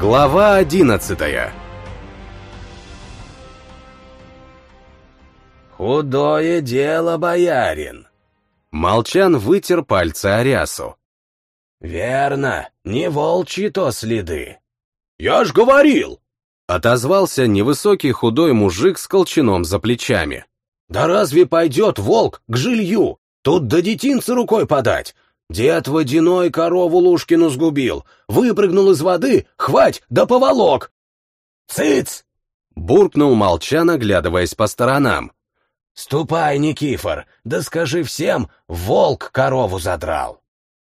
Глава одиннадцатая «Худое дело, боярин!» Молчан вытер пальцы Арясу. «Верно, не волчьи то следы». «Я ж говорил!» Отозвался невысокий худой мужик с колчаном за плечами. «Да разве пойдет волк к жилью? Тут до детинца рукой подать. Дед водяной корову Лушкину сгубил, выпрыгнул из воды, хвать, да поволок!» «Цыц!» — буркнул Молчан, оглядываясь по сторонам. «Ступай, Никифор, да скажи всем, волк корову задрал!»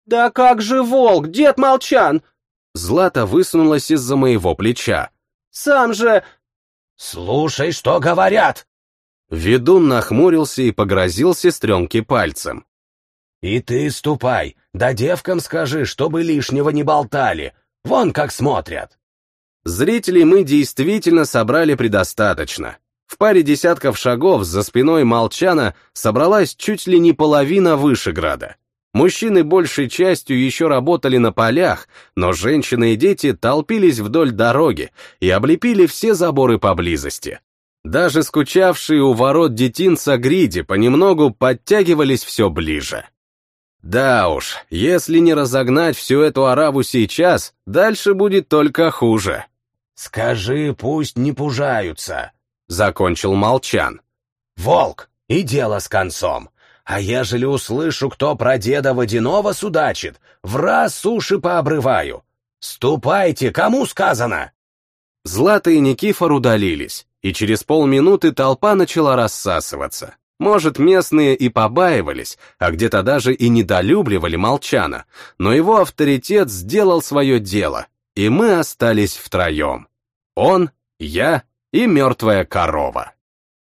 «Да как же волк, дед Молчан!» Злата высунулась из-за моего плеча. «Сам же...» «Слушай, что говорят!» Ведун нахмурился и погрозил сестренке пальцем. «И ты ступай, да девкам скажи, чтобы лишнего не болтали. Вон как смотрят!» Зрителей мы действительно собрали предостаточно. В паре десятков шагов за спиной Молчана собралась чуть ли не половина Вышеграда. Мужчины большей частью еще работали на полях, но женщины и дети толпились вдоль дороги и облепили все заборы поблизости. Даже скучавшие у ворот детинца Гриди понемногу подтягивались все ближе. Да уж, если не разогнать всю эту ораву сейчас, дальше будет только хуже. «Скажи, пусть не пужаются», — закончил Молчан. «Волк, и дело с концом. А ежели услышу, кто про деда водяного судачит, в раз суши пообрываю. Ступайте, кому сказано!» Злата и Никифор удалились, и через полминуты толпа начала рассасываться. Может, местные и побаивались, а где-то даже и недолюбливали Молчана, но его авторитет сделал свое дело, и мы остались втроем. Он, я и мертвая корова.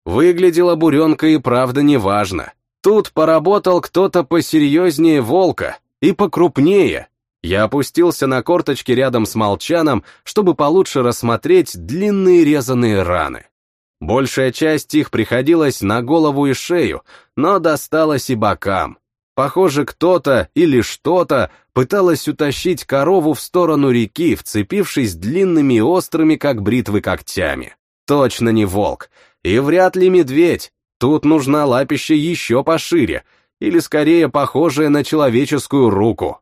Выглядела буренка и правда неважно. Тут поработал кто-то посерьезнее волка и покрупнее. Я опустился на корточки рядом с молчаном, чтобы получше рассмотреть длинные резаные раны. Большая часть их приходилась на голову и шею, но досталась и бокам. Похоже, кто-то или что-то пыталось утащить корову в сторону реки, вцепившись длинными острыми, как бритвы, когтями. Точно не волк. И вряд ли медведь. Тут нужна лапища еще пошире, или скорее похожая на человеческую руку.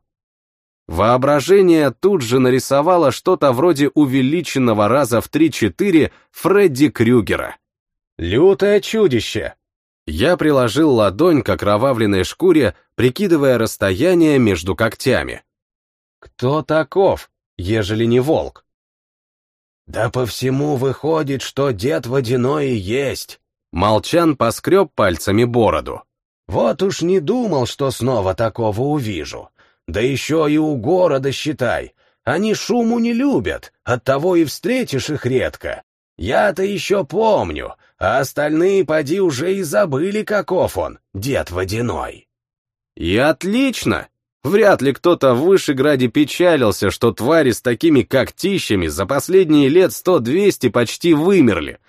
Воображение тут же нарисовало что-то вроде увеличенного раза в 3-4 Фредди Крюгера. «Лютое чудище!» Я приложил ладонь к окровавленной шкуре, прикидывая расстояние между когтями. «Кто таков, ежели не волк?» «Да по всему выходит, что дед водяной и есть!» Молчан поскреб пальцами бороду. «Вот уж не думал, что снова такого увижу. Да еще и у города, считай. Они шуму не любят, оттого и встретишь их редко. Я-то еще помню, а остальные поди уже и забыли, каков он, дед водяной. И отлично! Вряд ли кто-то в Вышеграде печалился, что твари с такими когтищами за последние лет сто-двести почти вымерли.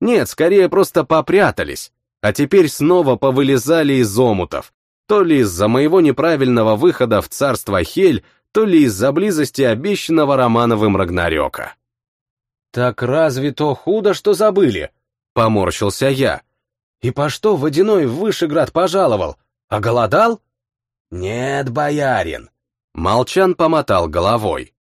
Нет, скорее просто попрятались, а теперь снова повылезали из омутов, то ли из-за моего неправильного выхода в царство Хель, то ли из-за близости обещанного Романовым Рагнарёка. «Так разве то худо, что забыли?» — поморщился я. «И по что водяной в Вышеград пожаловал? А голодал?» «Нет, боярин!» Молчан помотал головой.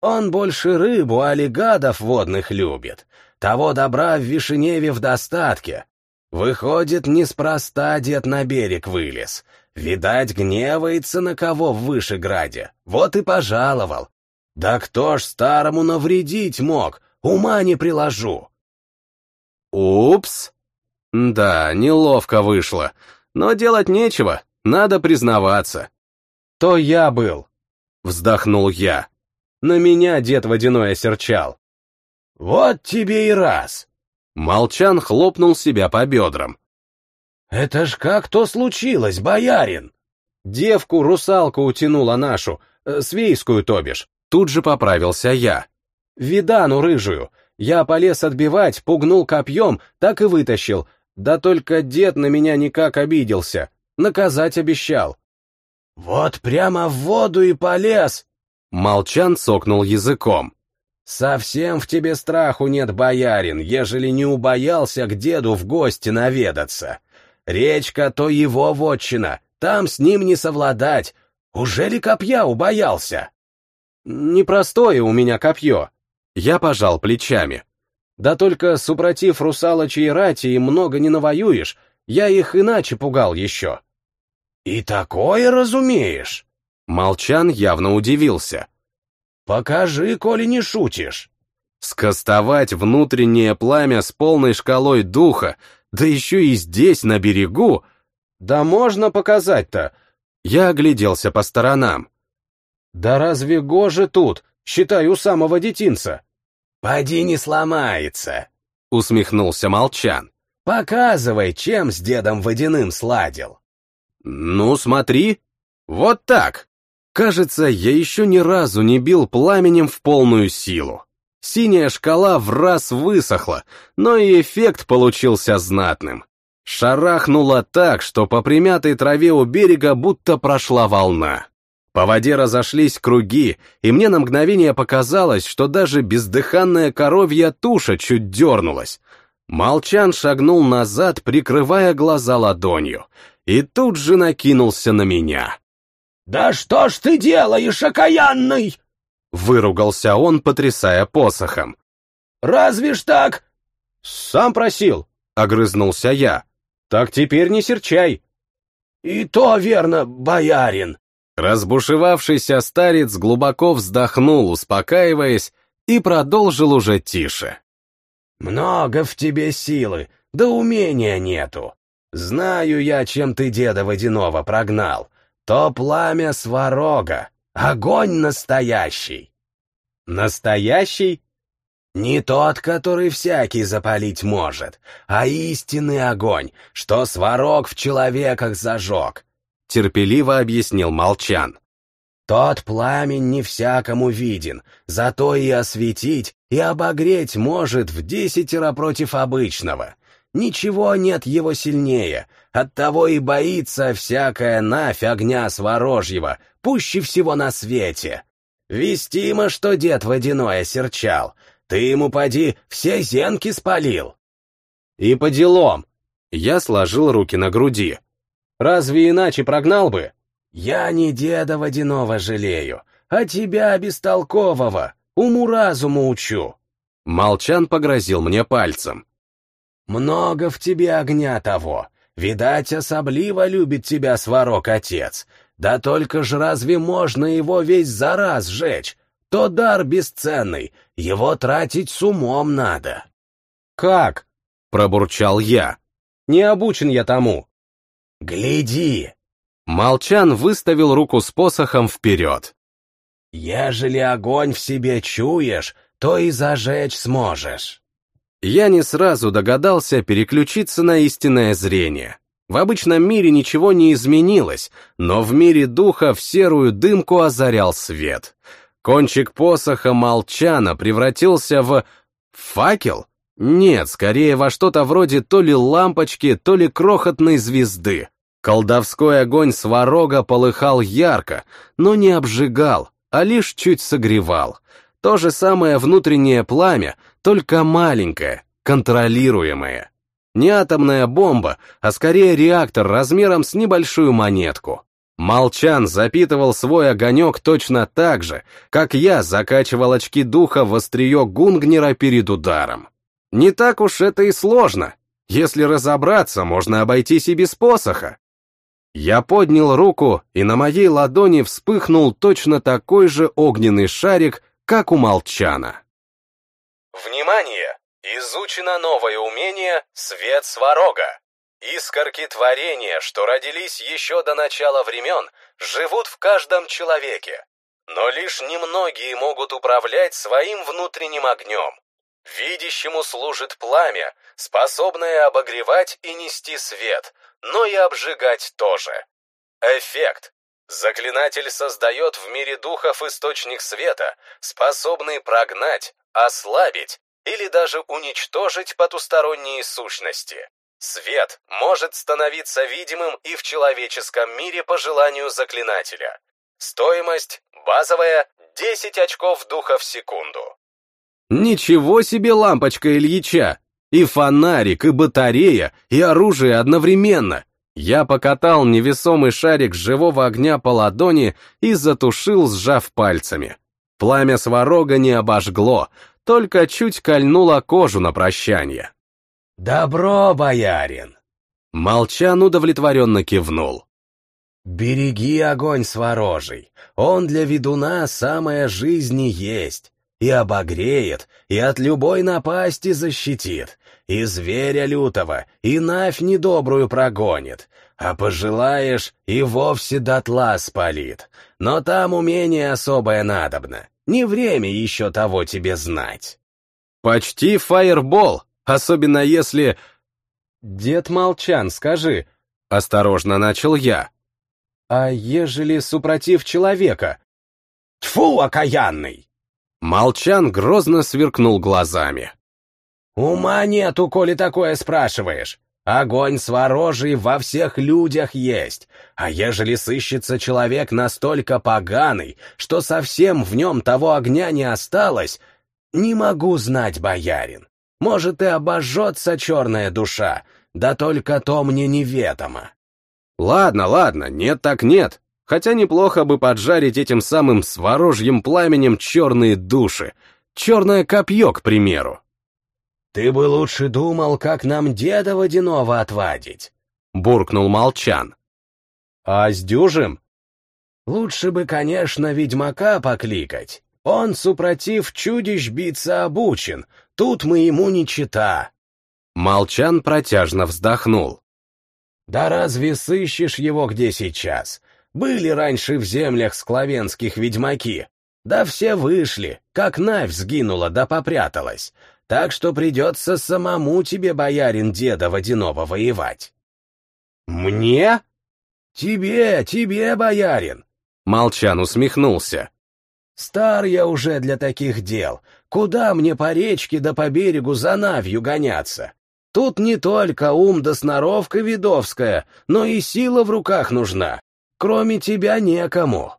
«Он больше рыбу, аллигадов водных любит. Того добра в Вишеневе в достатке. Выходит, неспроста дед на берег вылез. Видать, гневается на кого в Вышеграде. Вот и пожаловал. Да кто ж старому навредить мог? Ума не приложу. Упс. Да, неловко вышло. Но делать нечего, надо признаваться. То я был. Вздохнул я. На меня дед водяной осерчал. Вот тебе и раз. Молчан хлопнул себя по бедрам. «Это ж как то случилось, боярин?» Девку-русалку утянула нашу, э, свейскую, то бишь. Тут же поправился я. Видану рыжую. Я полез отбивать, пугнул копьем, так и вытащил. Да только дед на меня никак обиделся. Наказать обещал. «Вот прямо в воду и полез!» Молчан сокнул языком. Совсем в тебе страху нет, боярин, ежели не убоялся к деду в гости наведаться. Речка то его вотчина, там с ним не совладать. Уже ли копья убоялся? Непростое у меня копье. Я пожал плечами. Да только, супротив русалочей рати, и много не навоюешь, я их иначе пугал еще. И такое разумеешь? Молчан явно удивился. Покажи, коли не шутишь. Скостовать внутреннее пламя с полной шкалой духа, да еще и здесь, на берегу. Да можно показать-то. Я огляделся по сторонам. Да разве гоже тут, считай, у самого детинца? Поди не сломается, усмехнулся Молчан. Показывай, чем с дедом водяным сладил. Ну, смотри. Вот так. Кажется, я еще ни разу не бил пламенем в полную силу. Синяя шкала в раз высохла, но и эффект получился знатным. Шарахнуло так, что по примятой траве у берега будто прошла волна. По воде разошлись круги, и мне на мгновение показалось, что даже бездыханная коровья туша чуть дернулась. Молчан шагнул назад, прикрывая глаза ладонью, и тут же накинулся на меня. «Да что ж ты делаешь, окаянный?» Выругался он, потрясая посохом. «Разве ж так?» «Сам просил», — огрызнулся я. «Так теперь не серчай». «И то верно, боярин». Разбушевавшийся старец глубоко вздохнул, успокаиваясь, и продолжил уже тише. «Много в тебе силы, да умения нету. Знаю я, чем ты деда водяного прогнал то пламя сварога, огонь настоящий. Настоящий? Не тот, который всякий запалить может, а истинный огонь, что сварог в человеках зажег, — терпеливо объяснил Молчан. Тот пламень не всякому виден, зато и осветить, и обогреть может в десятеро против обычного. Ничего нет его сильнее, Оттого и боится всякая нафь огня сворожьего, пуще всего на свете. Вестимо, что дед водяной осерчал. Ты ему, поди, все зенки спалил. И по делам. Я сложил руки на груди. Разве иначе прогнал бы? Я не деда водяного жалею, а тебя, бестолкового, уму-разуму учу. Молчан погрозил мне пальцем. Много в тебе огня того, Видать, особливо любит тебя сварок отец. Да только ж разве можно его весь за раз сжечь? То дар бесценный, его тратить с умом надо. Как? Пробурчал я. Не обучен я тому. Гляди. Молчан выставил руку с посохом вперед. Ежели огонь в себе чуешь, то и зажечь сможешь я не сразу догадался переключиться на истинное зрение. В обычном мире ничего не изменилось, но в мире духа в серую дымку озарял свет. Кончик посоха молчана превратился в... факел? Нет, скорее во что-то вроде то ли лампочки, то ли крохотной звезды. Колдовской огонь сварога полыхал ярко, но не обжигал, а лишь чуть согревал. То же самое внутреннее пламя, только маленькое, контролируемое. Не атомная бомба, а скорее реактор размером с небольшую монетку. Молчан запитывал свой огонек точно так же, как я закачивал очки духа в острие Гунгнера перед ударом. Не так уж это и сложно. Если разобраться, можно обойтись и без посоха. Я поднял руку, и на моей ладони вспыхнул точно такой же огненный шарик, как у Молчана. Внимание! Изучено новое умение «Свет Сварога». Искорки творения, что родились еще до начала времен, живут в каждом человеке. Но лишь немногие могут управлять своим внутренним огнем. Видящему служит пламя, способное обогревать и нести свет, но и обжигать тоже. Эффект. Заклинатель создает в мире духов источник света, способный прогнать, ослабить или даже уничтожить потусторонние сущности. Свет может становиться видимым и в человеческом мире по желанию заклинателя. Стоимость базовая 10 очков духа в секунду. Ничего себе лампочка Ильича! И фонарик, и батарея, и оружие одновременно. Я покатал невесомый шарик живого огня по ладони и затушил, сжав пальцами. Пламя сварога не обожгло, только чуть кольнуло кожу на прощание. «Добро, боярин!» Молчан удовлетворенно кивнул. «Береги огонь сворожий, он для ведуна самая жизнь и есть, и обогреет, и от любой напасти защитит, и зверя лютого, и навь недобрую прогонит, а пожелаешь, и вовсе дотла спалит. Но там умение особое надобно, не время еще того тебе знать». «Почти фаербол, особенно если...» «Дед Молчан, скажи...» — осторожно начал я. «А ежели супротив человека?» «Тьфу, окаянный!» Молчан грозно сверкнул глазами. «Ума нету, коли такое спрашиваешь. Огонь сворожий во всех людях есть, а ежели сыщется человек настолько поганый, что совсем в нем того огня не осталось, не могу знать, боярин. Может, и обожжется черная душа, да только то мне неведомо. Ладно, ладно, нет так нет. Хотя неплохо бы поджарить этим самым сворожьим пламенем черные души. Черное копье, к примеру. «Ты бы лучше думал, как нам деда водяного отвадить», — буркнул Молчан. «А с дюжем?» «Лучше бы, конечно, ведьмака покликать. Он, супротив чудищ, биться обучен. Тут мы ему не чита». Молчан протяжно вздохнул. «Да разве сыщешь его где сейчас? Были раньше в землях склавенских ведьмаки. Да все вышли, как Навь сгинула да попряталась так что придется самому тебе, боярин деда водяного, воевать. Мне? Тебе, тебе, боярин. Молчан усмехнулся. Стар я уже для таких дел. Куда мне по речке да по берегу за навью гоняться? Тут не только ум да сноровка видовская, но и сила в руках нужна. Кроме тебя некому.